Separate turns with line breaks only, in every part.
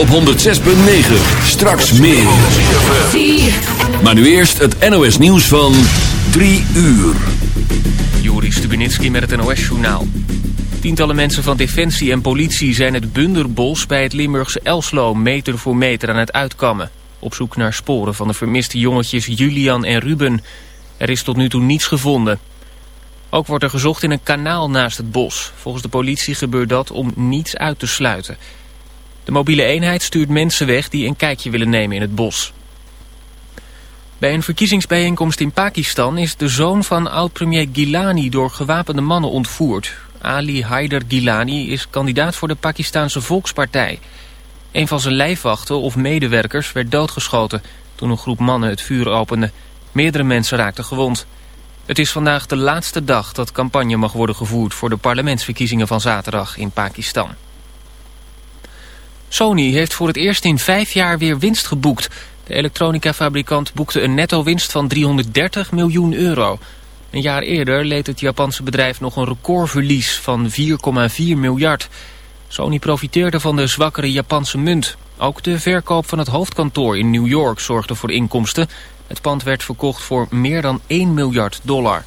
op 106.9. Straks meer. Maar nu eerst het NOS nieuws van 3 uur.
Juri Stubenitski met het NOS-journaal. Tientallen mensen van Defensie en politie zijn het Bunderbos bij het Limburgse Elslo meter voor meter aan het uitkammen. Op zoek naar sporen van de vermiste jongetjes Julian en Ruben. Er is tot nu toe niets gevonden. Ook wordt er gezocht in een kanaal naast het bos. Volgens de politie gebeurt dat om niets uit te sluiten. De mobiele eenheid stuurt mensen weg die een kijkje willen nemen in het bos. Bij een verkiezingsbijeenkomst in Pakistan is de zoon van oud-premier Gilani door gewapende mannen ontvoerd. Ali Haider Gilani is kandidaat voor de Pakistanse Volkspartij. Een van zijn lijfwachten of medewerkers werd doodgeschoten toen een groep mannen het vuur opende. Meerdere mensen raakten gewond. Het is vandaag de laatste dag dat campagne mag worden gevoerd voor de parlementsverkiezingen van zaterdag in Pakistan. Sony heeft voor het eerst in vijf jaar weer winst geboekt. De elektronicafabrikant boekte een netto-winst van 330 miljoen euro. Een jaar eerder leed het Japanse bedrijf nog een recordverlies van 4,4 miljard. Sony profiteerde van de zwakkere Japanse munt. Ook de verkoop van het hoofdkantoor in New York zorgde voor inkomsten. Het pand werd verkocht voor meer dan 1 miljard dollar.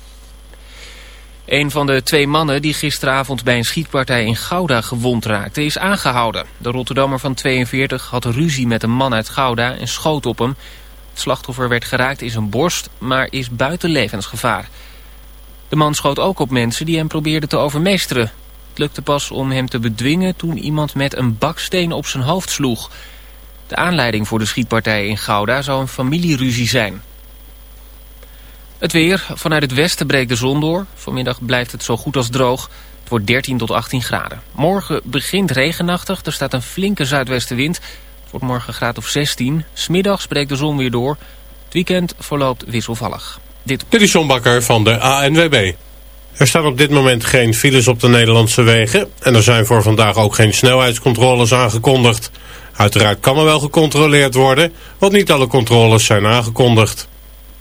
Een van de twee mannen die gisteravond bij een schietpartij in Gouda gewond raakte is aangehouden. De Rotterdammer van 42 had ruzie met een man uit Gouda en schoot op hem. Het slachtoffer werd geraakt in zijn borst, maar is buiten levensgevaar. De man schoot ook op mensen die hem probeerden te overmeesteren. Het lukte pas om hem te bedwingen toen iemand met een baksteen op zijn hoofd sloeg. De aanleiding voor de schietpartij in Gouda zou een familieruzie zijn. Het weer. Vanuit het westen breekt de zon door. Vanmiddag blijft het zo goed als droog. Het wordt 13 tot 18 graden. Morgen begint regenachtig. Er staat een flinke zuidwestenwind. Het wordt morgen graad of 16. Smiddags breekt de zon weer door. Het weekend verloopt wisselvallig.
Dit, Dit is John Bakker van de ANWB. Er staan op dit moment geen files op de Nederlandse wegen. En er zijn voor vandaag ook geen snelheidscontroles aangekondigd. Uiteraard kan er wel gecontroleerd worden, want niet alle controles zijn aangekondigd.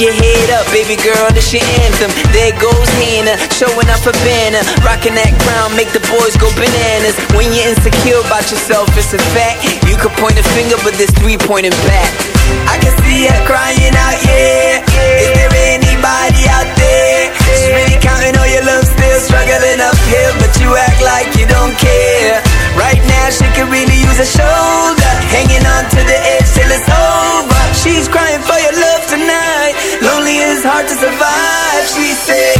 Your
head up, baby girl, this your anthem. There goes Hannah, showing up a banner, rocking that crown, make the boys go bananas. When you're insecure about yourself, it's a fact. You could point a finger, but there's three pointing back. I can see her crying out, yeah. Is there anybody out there? She's really counting all your love, still struggling uphill, but you act like you don't care. Right now, she could really use a shoulder, hanging on to the edge till it's over. She's crying for hard to survive, she said.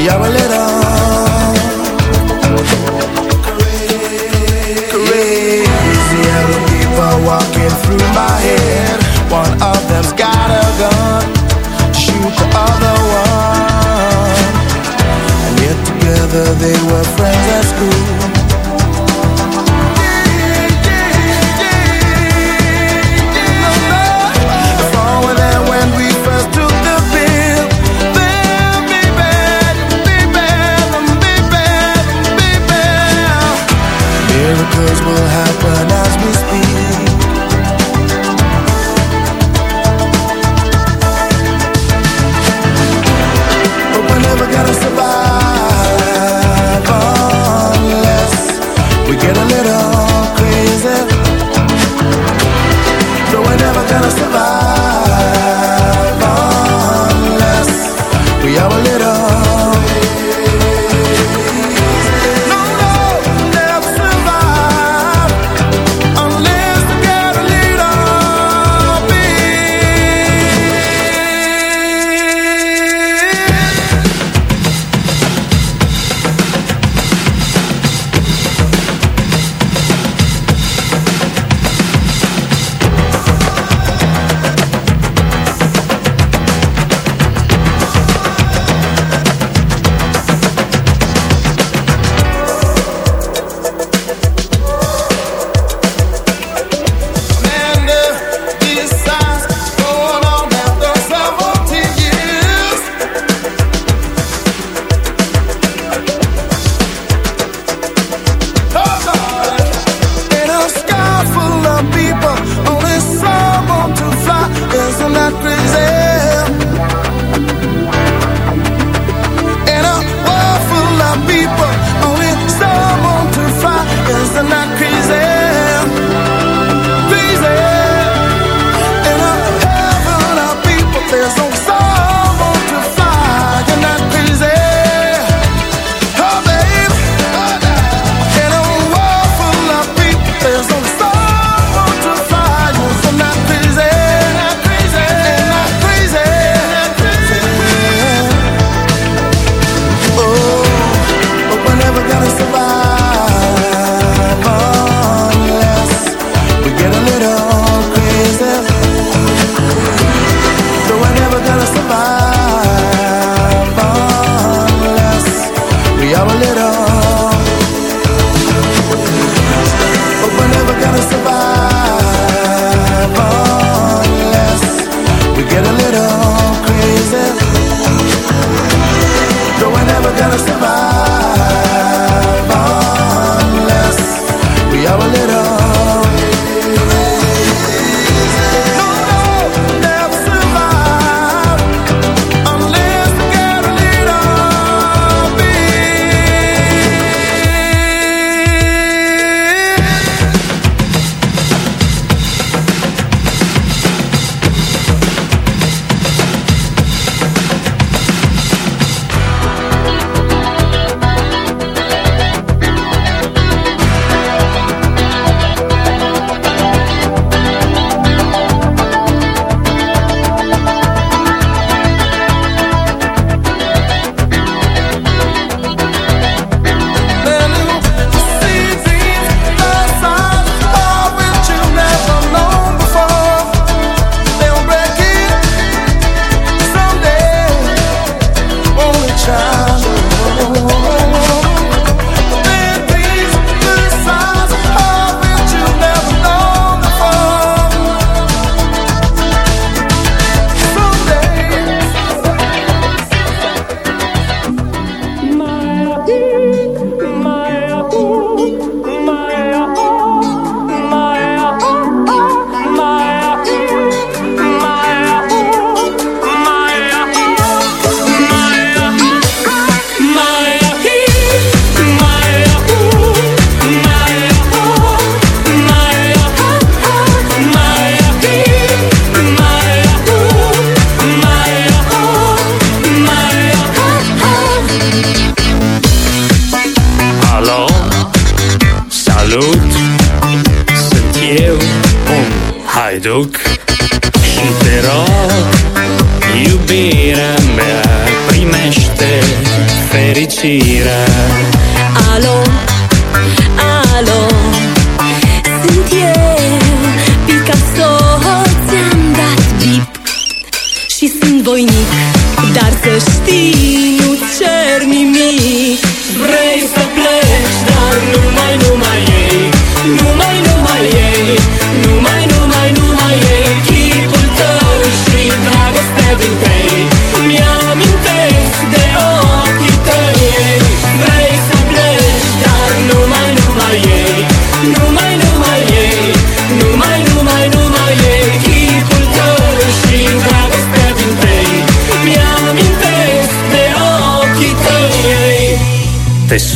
we a little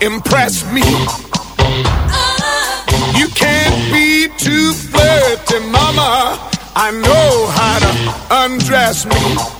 impress me. You can't be too flirty, mama. I know how to undress me.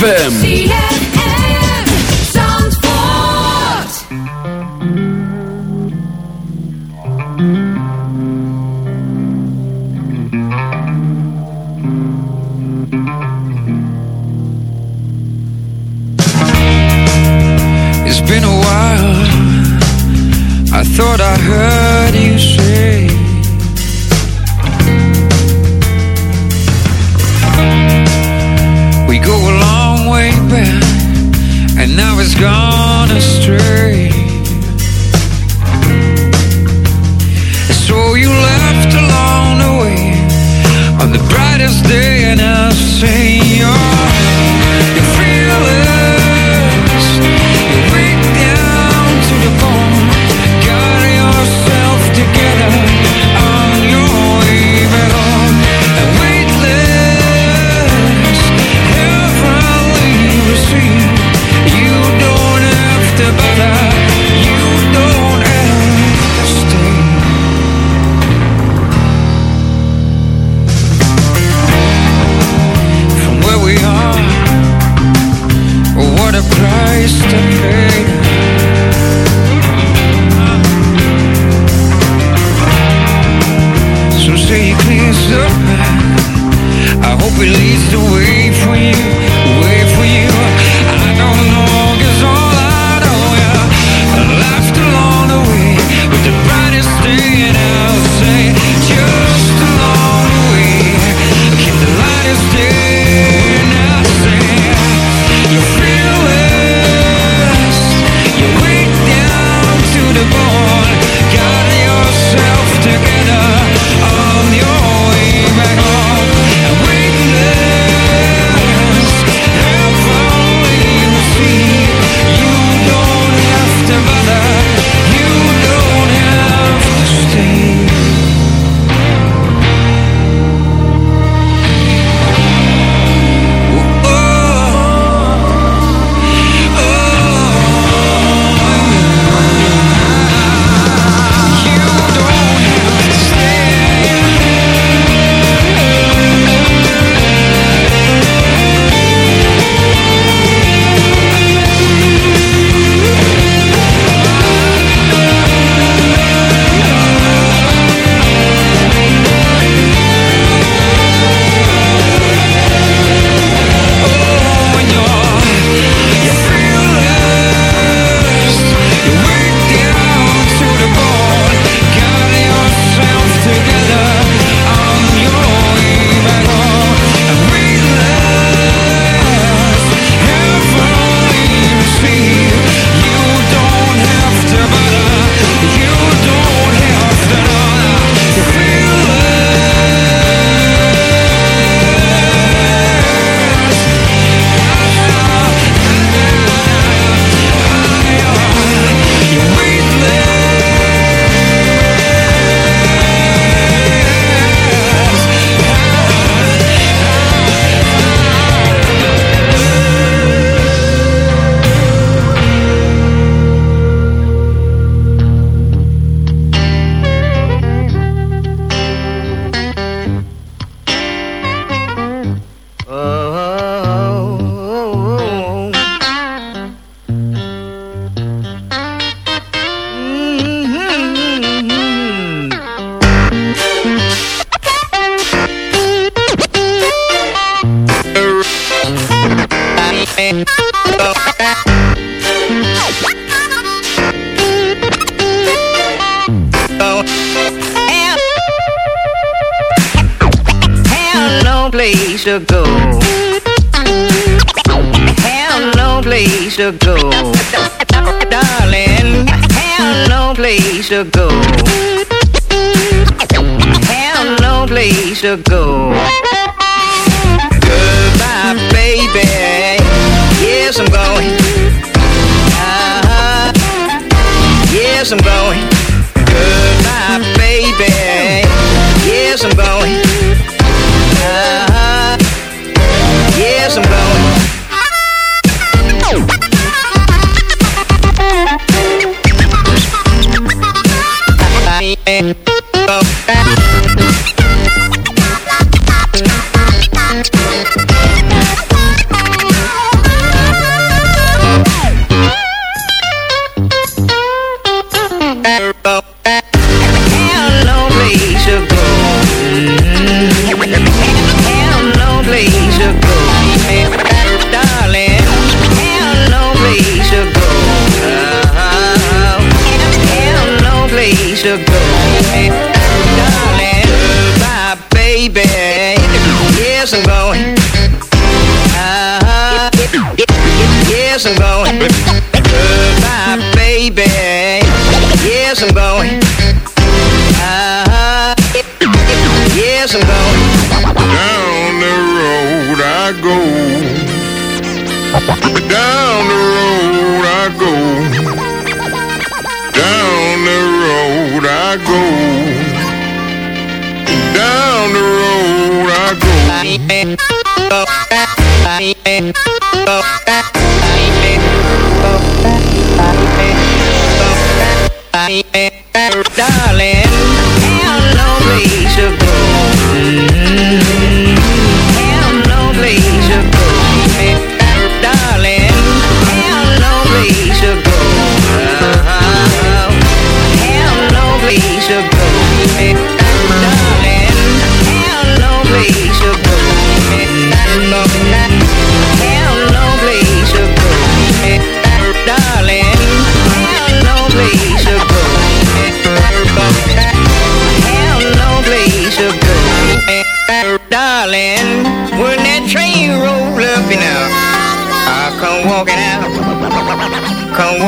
ZFM.
yes, I'm going. Goodbye, baby. Yes, I'm going. darling.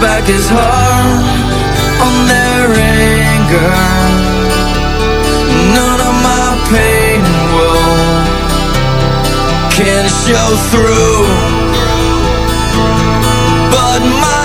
back his heart on their anger. None of my pain and woe can show through. But my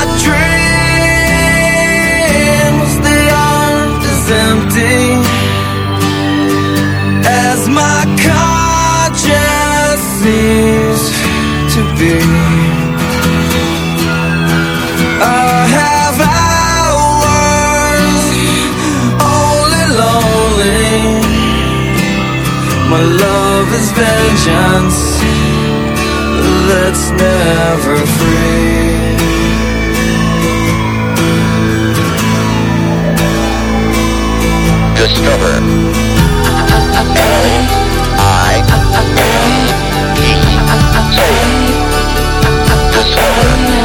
Love is vengeance that's never free.
Discover. L I
N E. Discover.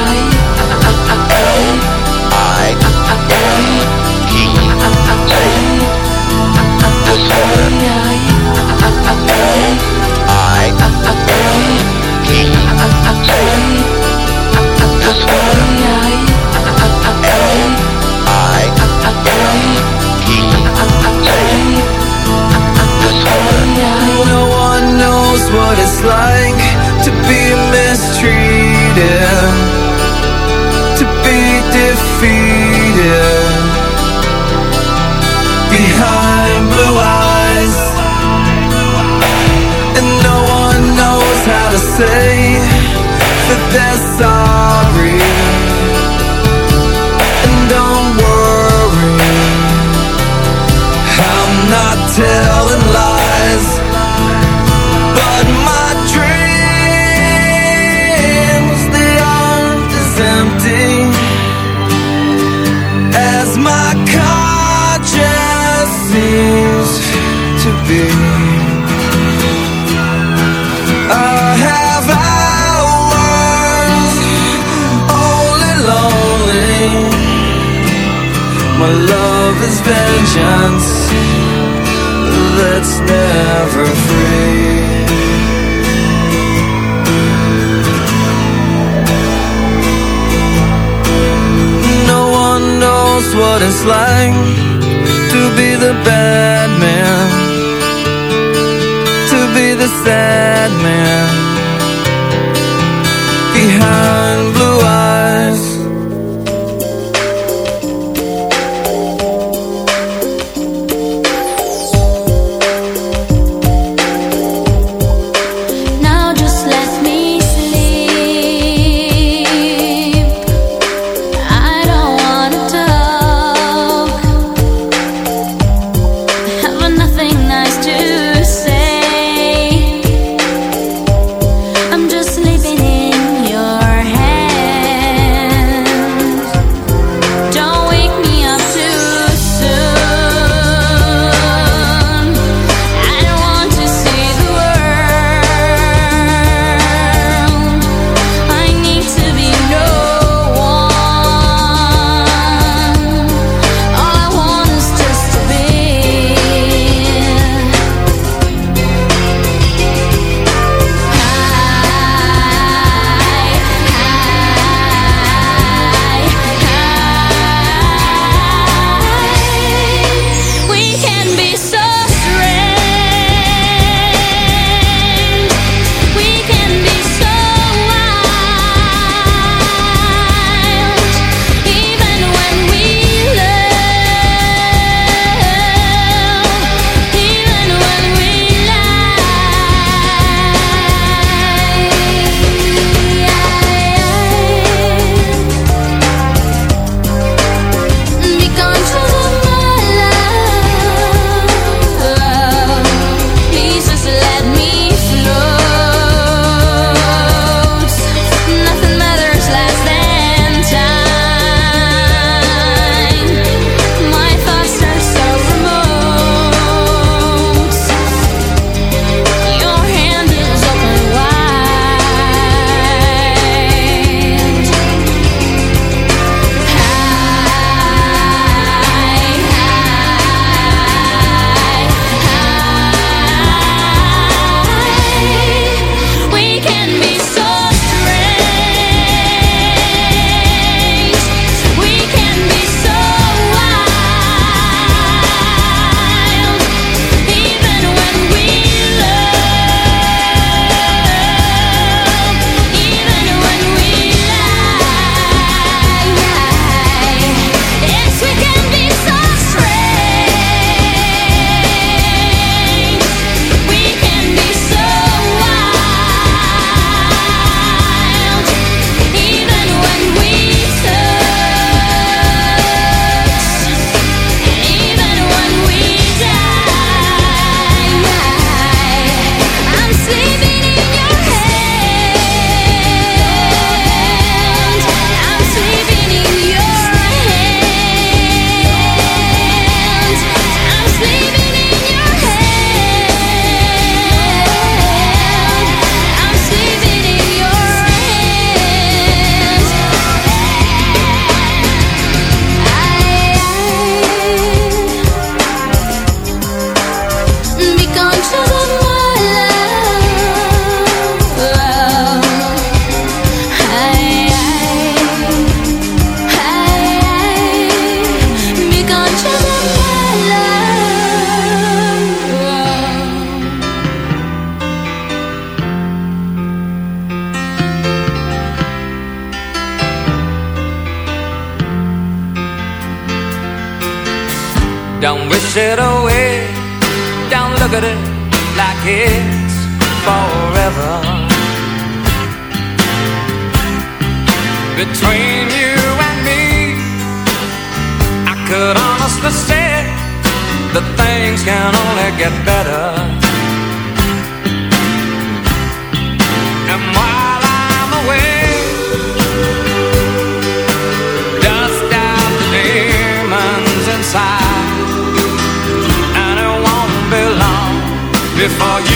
Before you